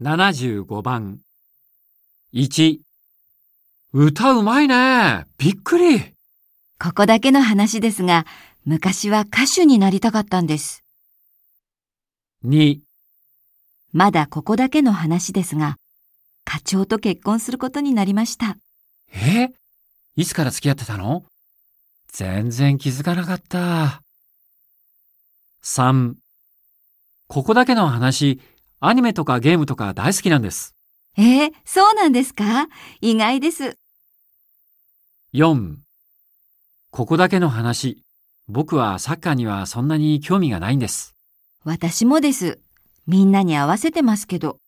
75番。1。歌うまいね。びっくり。ここだけの話ですが、昔は歌手になりたかったんです。2。まだここだけの話ですが、課長と結婚することになりました。え？いつから付き合ってたの？全然気づかなかった。3。ここだけの話、アニメとかゲームとか大好きなんです。えー、そうなんですか？意外です。4。ここだけの話、僕はサッカーにはそんなに興味がないんです。私もです。みんなに合わせてますけど。